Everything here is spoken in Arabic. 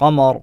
قمر.